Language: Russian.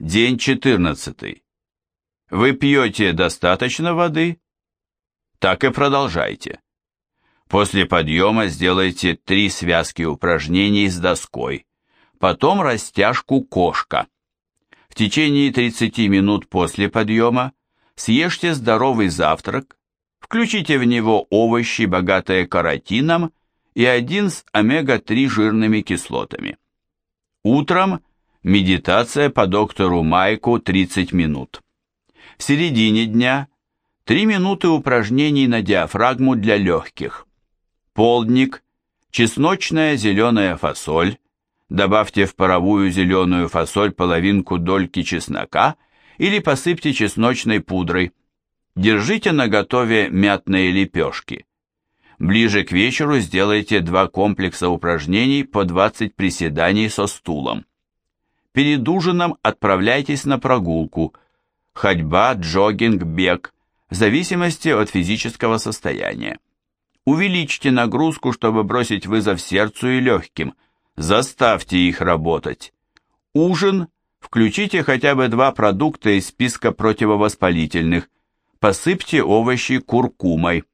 День 14. Вы пьете достаточно воды? Так и продолжайте. После подъема сделайте три связки упражнений с доской, потом растяжку кошка. В течение 30 минут после подъема съешьте здоровый завтрак, включите в него овощи, богатые каротином, и один с омега-3 жирными кислотами. Утром медитация по доктору Майку 30 минут. В середине дня 3 минуты упражнений на диафрагму для легких. Полдник, чесночная зеленая фасоль, добавьте в паровую зеленую фасоль половинку дольки чеснока или посыпьте чесночной пудрой. Держите на готове мятные лепешки. Ближе к вечеру сделайте два комплекса упражнений по 20 приседаний со стулом. Перед ужином отправляйтесь на прогулку. Ходьба, джогинг, бег, в зависимости от физического состояния. Увеличьте нагрузку, чтобы бросить вызов сердцу и легким. Заставьте их работать. Ужин. Включите хотя бы два продукта из списка противовоспалительных. Посыпьте овощи куркумой.